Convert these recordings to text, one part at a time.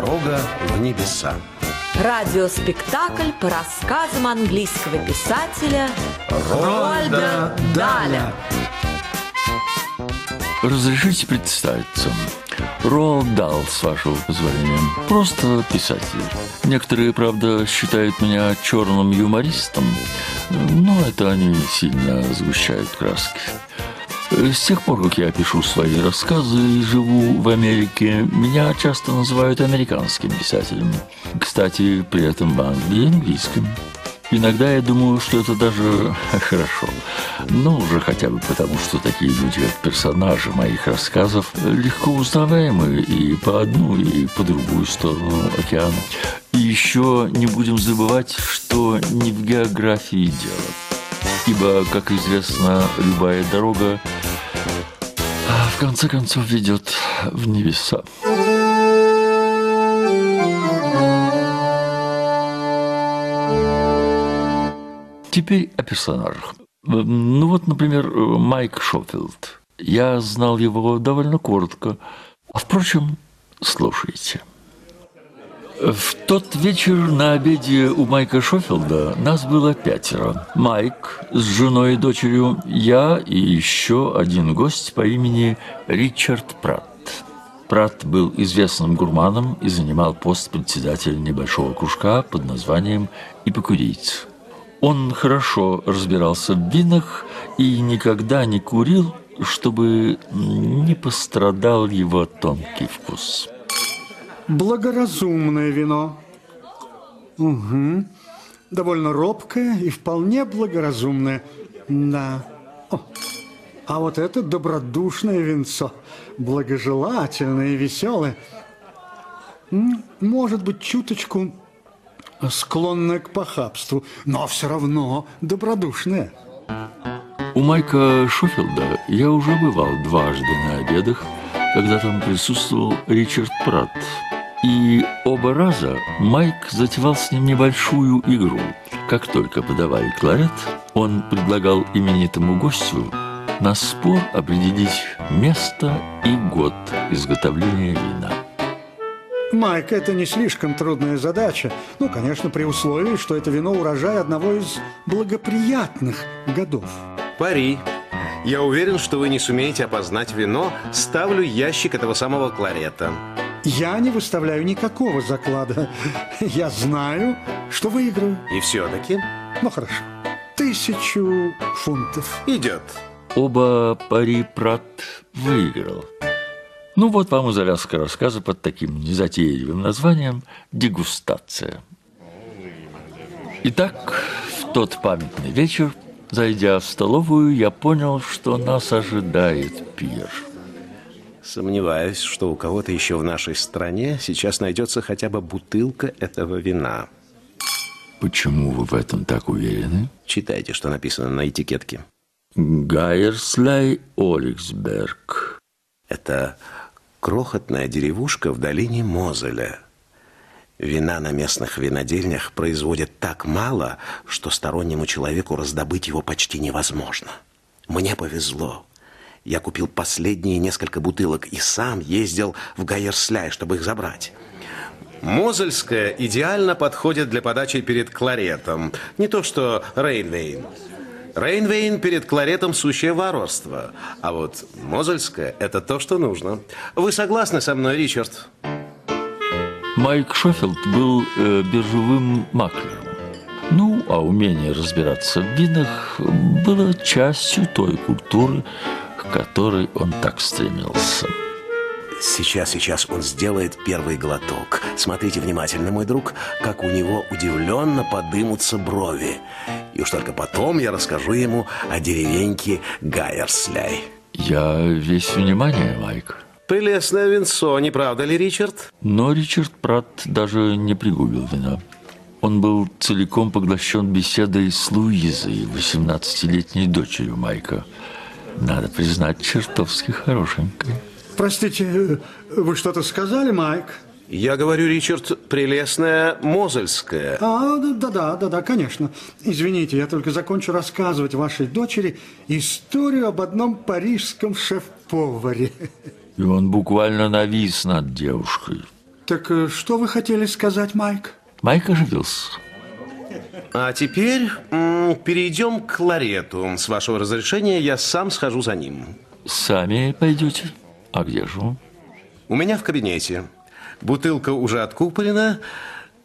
Дорога в небеса. Радиоспектакль по рассказам английского писателя Рольда Даля. Разрешите представиться. Роалд Дал, с вашего позволения. Просто писатель. Некоторые, правда, считают меня черным юмористом, но это они сильно сгущают краски. С тех пор, как я пишу свои рассказы и живу в Америке, меня часто называют американским писателем. Кстати, при этом в Англии английским. Иногда я думаю, что это даже хорошо. Но уже хотя бы потому, что такие люди, как персонажи моих рассказов, легко узнаваемы и по одну, и по другую сторону океана. И еще не будем забывать, что не в географии дело. Ибо, как известно, любая дорога а, в конце концов ведет в небеса. Теперь о персонажах. Ну вот, например, Майк Шофилд. Я знал его довольно коротко. А впрочем, слушайте. В тот вечер на обеде у Майка Шофилда нас было пятеро. Майк с женой и дочерью, я и еще один гость по имени Ричард Пратт. Пратт был известным гурманом и занимал пост председателя небольшого кружка под названием «Эпикурийц». Он хорошо разбирался в винах и никогда не курил, чтобы не пострадал его тонкий вкус. Благоразумное вино. Угу. Довольно робкое и вполне благоразумное. Да. О, а вот это добродушное винцо. Благожелательное и веселое. Может быть, чуточку склонная к похабству, но все равно добродушная. У Майка Шофилда я уже бывал дважды на обедах, когда там присутствовал Ричард Пратт. И оба раза Майк затевал с ним небольшую игру. Как только подавали кларет, он предлагал именитому гостю на спор определить место и год изготовления вина. Майк, это не слишком трудная задача. Ну, конечно, при условии, что это вино урожай одного из благоприятных годов. Пари. Я уверен, что вы не сумеете опознать вино. Ставлю ящик этого самого кларета. Я не выставляю никакого заклада. Я знаю, что выиграю. И все-таки? Ну, хорошо. Тысячу фунтов. Идет. Оба пари Прат выиграл. Ну вот вам и завязка рассказа под таким незатейливым названием «Дегустация». Итак, в тот памятный вечер, зайдя в столовую, я понял, что нас ожидает пир. Сомневаюсь, что у кого-то еще в нашей стране сейчас найдется хотя бы бутылка этого вина. Почему вы в этом так уверены? Читайте, что написано на этикетке. Гайерслей Оликсберг. Это крохотная деревушка в долине Мозеля. Вина на местных винодельнях производят так мало, что стороннему человеку раздобыть его почти невозможно. Мне повезло. Я купил последние несколько бутылок и сам ездил в Гайерсляй, чтобы их забрать. Мозельская идеально подходит для подачи перед кларетом. Не то что Рейнвейн. Рейнвейн перед кларетом сущее варварство. А вот Мозельская – это то, что нужно. Вы согласны со мной, Ричард? Майк Шофилд был э, биржевым маклером. Ну, а умение разбираться в винах было частью той культуры, которой он так стремился. Сейчас, сейчас он сделает первый глоток. Смотрите внимательно, мой друг, как у него удивленно подымутся брови. И уж только потом я расскажу ему о деревеньке Гайерсляй. Я весь внимание, Майк. Прелестное винцо, не правда ли, Ричард? Но Ричард Пратт даже не пригубил вина. Он был целиком поглощен беседой с Луизой, 18-летней дочерью Майка. Надо признать, чертовски хорошенькой. Простите, вы что-то сказали, Майк? Я говорю, Ричард, прелестная Мозельская. А, да-да, да-да, конечно. Извините, я только закончу рассказывать вашей дочери историю об одном парижском шеф-поваре. И он буквально навис над девушкой. Так э, что вы хотели сказать, Майк? Майк оживился. А теперь м, перейдем к Ларету. С вашего разрешения я сам схожу за ним. Сами пойдете? А где же он? У меня в кабинете. Бутылка уже откуплена,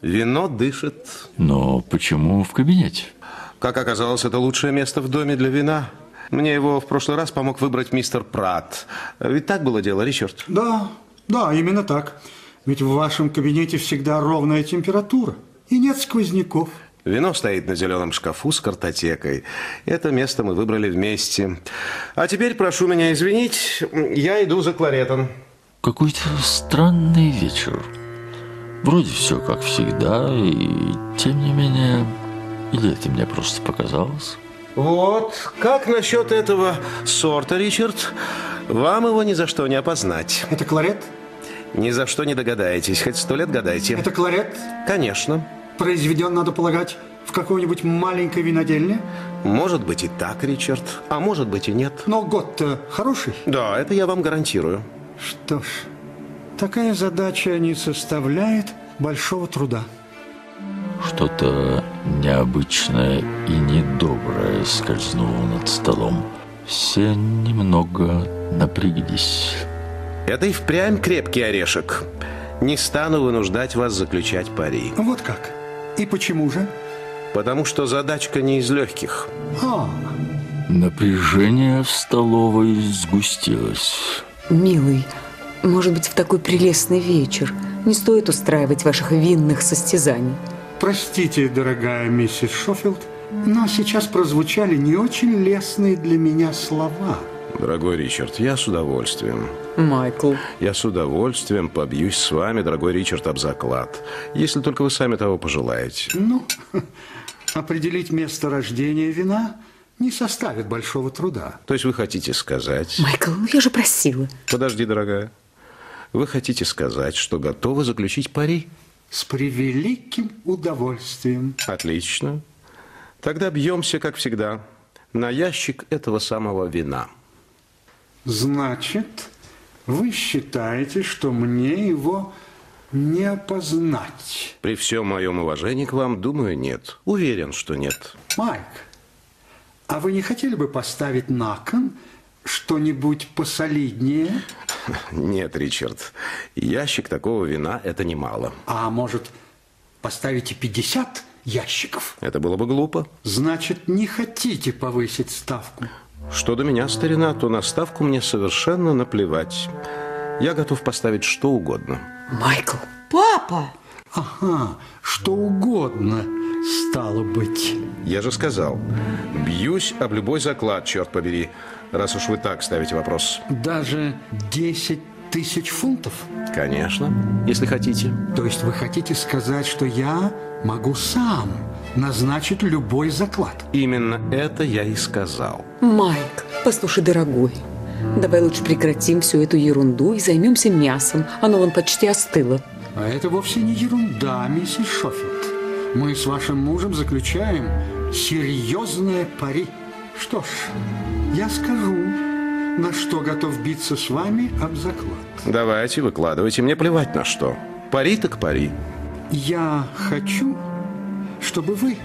вино дышит. Но почему в кабинете? Как оказалось, это лучшее место в доме для вина. Мне его в прошлый раз помог выбрать мистер Пратт. Ведь так было дело, Ричард? Да, да, именно так. Ведь в вашем кабинете всегда ровная температура. И нет сквозняков. Вино стоит на зеленом шкафу с картотекой. Это место мы выбрали вместе. А теперь прошу меня извинить, я иду за кларетом. Какой-то странный вечер. Вроде все как всегда, и тем не менее... Или это мне просто показалось? Вот, как насчет этого сорта, Ричард? Вам его ни за что не опознать. Это кларет? Ни за что не догадаетесь. Хоть сто лет гадайте. Это кларет? Конечно. Произведен, надо полагать, в какой-нибудь маленькой винодельне? Может быть и так, Ричард, а может быть и нет. Но год-то хороший. Да, это я вам гарантирую. Что ж, такая задача не составляет большого труда. Что-то необычное и недоброе скользнуло над столом. Все немного напряглись. Это и впрямь крепкий орешек. Не стану вынуждать вас заключать пари. Вот как? И почему же? Потому что задачка не из легких. А, Напряжение в столовой сгустилось. Милый, может быть, в такой прелестный вечер не стоит устраивать ваших винных состязаний. простите, дорогая миссис Шофилд, но сейчас прозвучали не очень лестные для меня слова. Дорогой Ричард, я с удовольствием. Майкл. Я с удовольствием побьюсь с вами, дорогой Ричард, об заклад. Если только вы сами того пожелаете. Ну, определить место рождения вина не составит большого труда. То есть вы хотите сказать... Майкл, ну я же просила. Подожди, дорогая. Вы хотите сказать, что готовы заключить пари? С превеликим удовольствием. Отлично. Тогда бьемся, как всегда, на ящик этого самого вина. Значит, вы считаете, что мне его не опознать? При всем моем уважении к вам, думаю, нет. Уверен, что нет. Майк, а вы не хотели бы поставить на кон что-нибудь посолиднее? Нет, Ричард. Ящик такого вина – это немало. А может, поставите 50 ящиков? Это было бы глупо. Значит, не хотите повысить ставку? Что до меня, старина, то на ставку мне совершенно наплевать. Я готов поставить что угодно. Майкл. Папа! Ага, что угодно стало быть. Я же сказал, бьюсь об любой заклад, черт побери, раз уж вы так ставите вопрос. Даже 10 тысяч фунтов? Конечно, если хотите. То есть вы хотите сказать, что я могу сам назначить любой заклад? Именно это я и сказал. Майк, послушай, дорогой, давай лучше прекратим всю эту ерунду и займемся мясом. Оно вон почти остыло. А это вовсе не ерунда, миссис Шофилд. Мы с вашим мужем заключаем серьезное пари. Что ж, я скажу, на что готов биться с вами об заклад. Давайте, выкладывайте, мне плевать на что. Пари так пари. Я хочу, чтобы вы,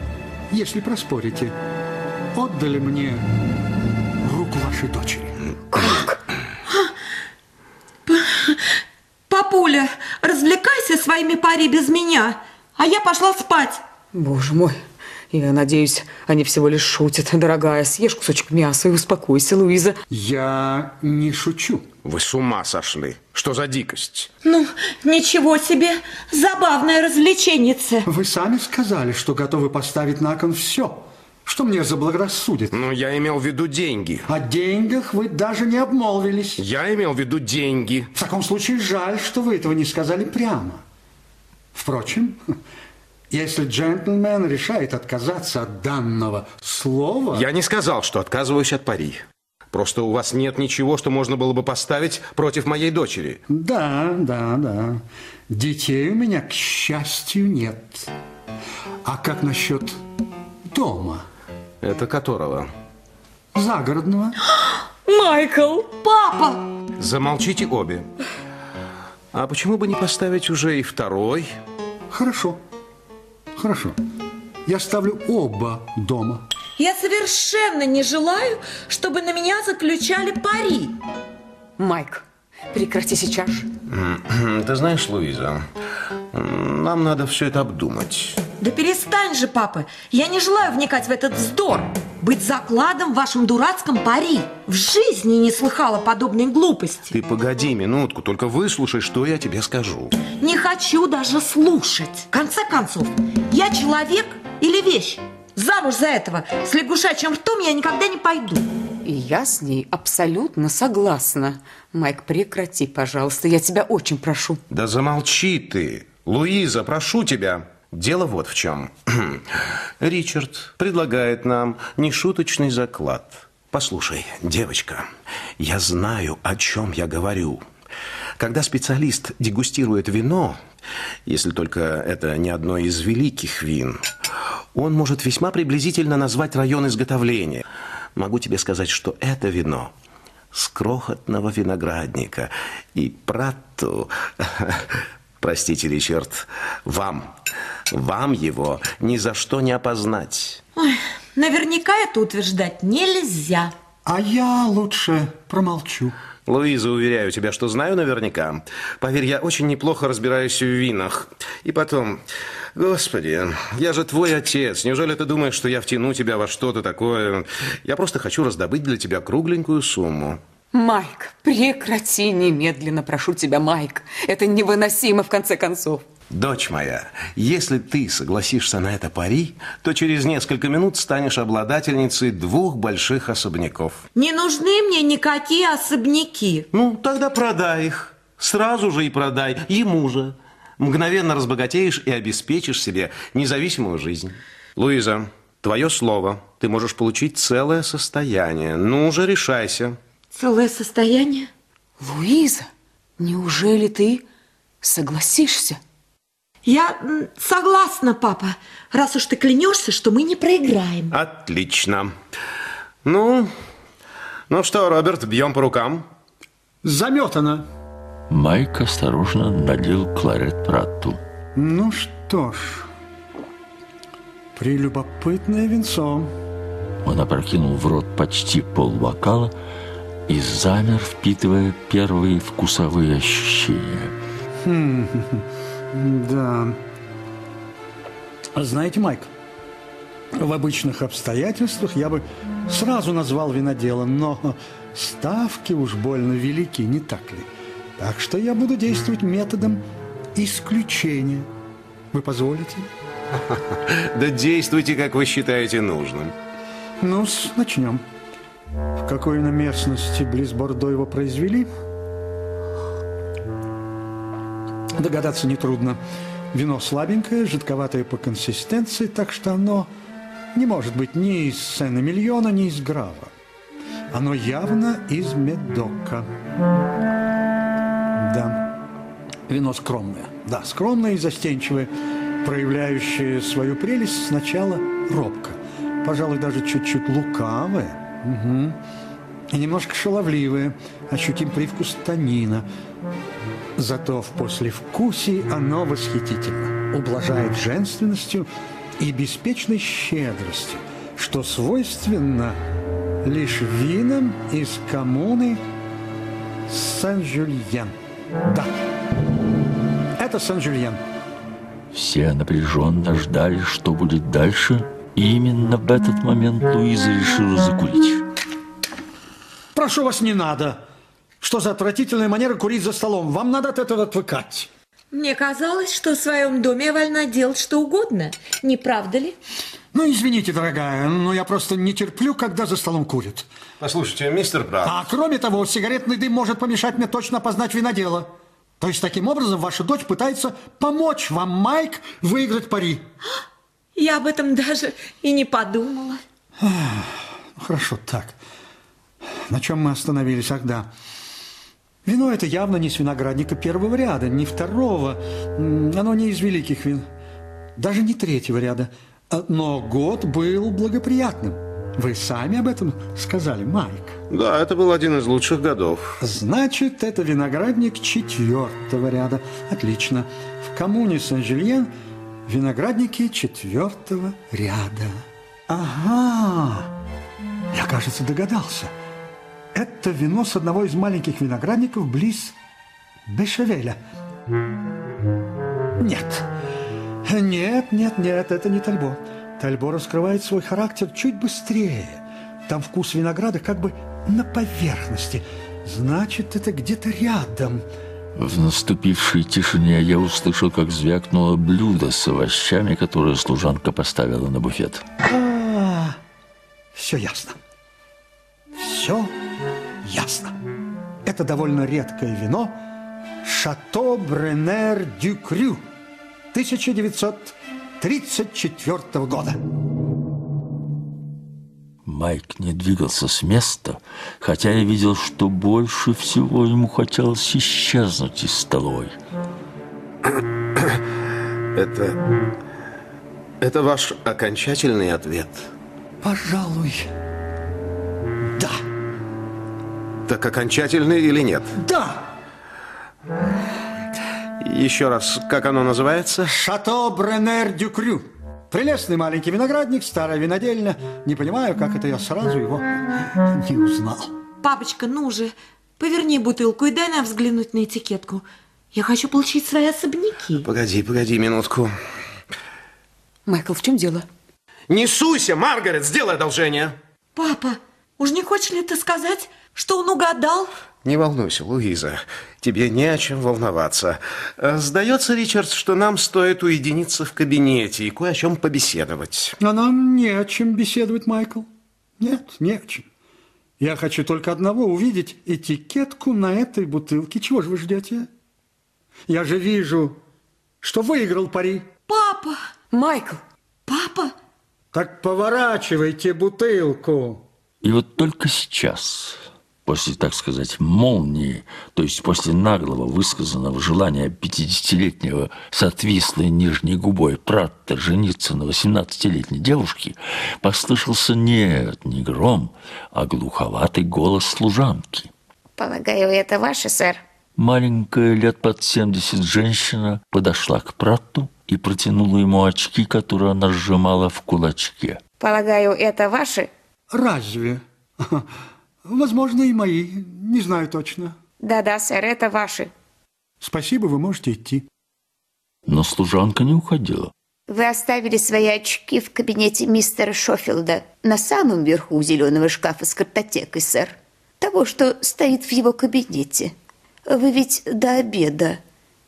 если проспорите, отдали мне руку вашей дочери. Папуля, развлекайся своими пари без меня, а я пошла спать. Боже мой, я надеюсь, они всего лишь шутят. Дорогая, съешь кусочек мяса и успокойся, Луиза. Я не шучу. Вы с ума сошли. Что за дикость? Ну, ничего себе, забавная развлеченница. Вы сами сказали, что готовы поставить на кон все, что мне заблагорассудит. Ну, я имел в виду деньги. О деньгах вы даже не обмолвились. Я имел в виду деньги. В таком случае жаль, что вы этого не сказали прямо. Впрочем, если джентльмен решает отказаться от данного слова... Я не сказал, что отказываюсь от пари. Просто у вас нет ничего, что можно было бы поставить против моей дочери. Да, да, да. Детей у меня, к счастью, нет. А как насчет дома Это которого? загородного? Майкл! Папа! Замолчите обе. А почему бы не поставить уже и второй? Хорошо, хорошо. Я ставлю оба дома. Я совершенно не желаю, чтобы на меня заключали пари. Майк, прекрати сейчас же. Ты знаешь, Луиза, нам надо все это обдумать. Да перестань же, папа. Я не желаю вникать в этот вздор. Быть закладом в вашем дурацком пари. В жизни не слыхала подобной глупости. Ты погоди минутку, только выслушай, что я тебе скажу. Не хочу даже слушать. В конце концов, я человек или вещь? Замуж за этого с лягушачьим ртом я никогда не пойду. И я с ней абсолютно согласна. Майк, прекрати, пожалуйста, я тебя очень прошу. Да замолчи ты. Луиза, прошу тебя. Дело вот в чем. Ричард предлагает нам нешуточный заклад. Послушай, девочка, я знаю, о чем я говорю. Когда специалист дегустирует вино, если только это не одно из великих вин, он может весьма приблизительно назвать район изготовления. Могу тебе сказать, что это вино с крохотного виноградника. И Пратту, простите, Ричард, вам, вам его ни за что не опознать. Ой, наверняка это утверждать нельзя. А я лучше промолчу. Луиза, уверяю тебя, что знаю наверняка. Поверь, я очень неплохо разбираюсь в винах. И потом, господи, я же твой отец. Неужели ты думаешь, что я втяну тебя во что-то такое? Я просто хочу раздобыть для тебя кругленькую сумму. Майк, прекрати немедленно, прошу тебя, Майк. Это невыносимо, в конце концов. Дочь моя, если ты согласишься на это пари, то через несколько минут станешь обладательницей двух больших особняков. Не нужны мне никакие особняки. Ну, тогда продай их. Сразу же и продай. Ему же. Мгновенно разбогатеешь и обеспечишь себе независимую жизнь. Луиза, твое слово. Ты можешь получить целое состояние. Ну же, решайся. Целое состояние? Луиза, неужели ты согласишься? Я согласна, папа, раз уж ты клянешься, что мы не проиграем. Отлично. Ну, ну что, Роберт, бьем по рукам. Заметано. Майк осторожно налил кларет Пратту. Ну что ж, прелюбопытное венцо. Он опрокинул в рот почти полбокала и замер, впитывая первые вкусовые ощущения. Да. Знаете, Майк, в обычных обстоятельствах я бы сразу назвал винодела, но ставки уж больно велики, не так ли? Так что я буду действовать методом исключения. Вы позволите? Да действуйте, как вы считаете нужным. Ну, начнем. В какой на местности близ Бордо его произвели? Догадаться нетрудно. Вино слабенькое, жидковатое по консистенции, так что оно не может быть ни из Сен-Эмильона, ни из Грава. Оно явно из Медока. Да. Вино скромное. Да, скромное и застенчивое, проявляющее свою прелесть сначала робко. Пожалуй, даже чуть-чуть лукавое. Угу. И немножко шаловливое. Ощутим привкус танина. Зато в послевкусии оно восхитительно. Ублажает женственностью и беспечной щедростью, что свойственно лишь винам из коммуны Сен-Жюльен. Да, это Сен-Жюльен. Все напряженно ждали, что будет дальше, и именно в этот момент Луиза решила закурить. Прошу вас, не надо. Что за отвратительная манера курить за столом? Вам надо от этого отвыкать. Мне казалось, что в своем доме я вольна делать что угодно. Не правда ли? Ну, извините, дорогая, но я просто не терплю, когда за столом курят. Послушайте, мистер Брат. А кроме того, сигаретный дым может помешать мне точно опознать винодела. То есть, таким образом, ваша дочь пытается помочь вам, Майк, выиграть пари. Я об этом даже и не подумала. Хорошо, так. На чем мы остановились? Ах, да. Вино это явно не с виноградника первого ряда, не второго. Оно не из великих вин. Даже не третьего ряда. А, Но год был благоприятным. Вы сами об этом сказали, Майк. Да, это был один из лучших годов. Значит, это виноградник четвертого ряда. Отлично. В коммуне Сен-Жильен виноградники четвертого ряда. Ага, я, кажется, догадался. Это вино с одного из маленьких виноградников близ Бешевеля. Нет, нет, нет, нет, это не Тальбо. Тальбо раскрывает свой характер чуть быстрее. Там вкус винограда как бы на поверхности. Значит, это где-то рядом. В наступившей тишине я услышал, как звякнуло блюдо с овощами, которое служанка поставила на буфет. А, все ясно. Все ясно. Это довольно редкое вино «Шато Бренер Дю Крю» 1934 года. Майк не двигался с места, хотя я видел, что больше всего ему хотелось исчезнуть из столовой. Это... Это ваш окончательный ответ? Пожалуй, да. Так окончательный или нет? Да! Еще раз, как оно называется? Шато Бренер Дю Крю. Прелестный маленький виноградник, старая винодельня. Не понимаю, как это я сразу его не узнал. Папочка, ну же, поверни бутылку и дай нам взглянуть на этикетку. Я хочу получить свои особняки. Погоди, погоди минутку. Майкл, в чем дело? Не суйся, Маргарет, сделай одолжение. Папа, уж не хочешь ли ты сказать, что он угадал? Не волнуйся, Луиза, тебе не о чем волноваться. Э, Сдается, Ричард, что нам стоит уединиться в кабинете и кое о чем побеседовать. Но нам не о чем беседовать, Майкл. Нет, не о чем. Я хочу только одного увидеть этикетку на этой бутылке. Чего же вы ждете? Я же вижу, что выиграл пари. Папа, Майкл! папа, Так поворачивайте бутылку. И вот только сейчас, после, так сказать, молнии, то есть после наглого высказанного желания 50-летнего с отвислой нижней губой Пратта жениться на 18-летней девушке, послышался нет, не гром, а глуховатый голос служанки. Полагаю, это ваше, сэр? Маленькая, лет под 70 женщина подошла к Пратту и протянула ему очки, которые она сжимала в кулачке. Полагаю, это ваши? Разве? Возможно, и мои. Не знаю точно. Да-да, сэр, это ваши. Спасибо, вы можете идти. Но служанка не уходила. Вы оставили свои очки в кабинете мистера Шофилда на самом верху зеленого шкафа с картотекой, сэр. Того, что стоит в его кабинете. Вы ведь до обеда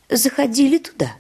заходили туда.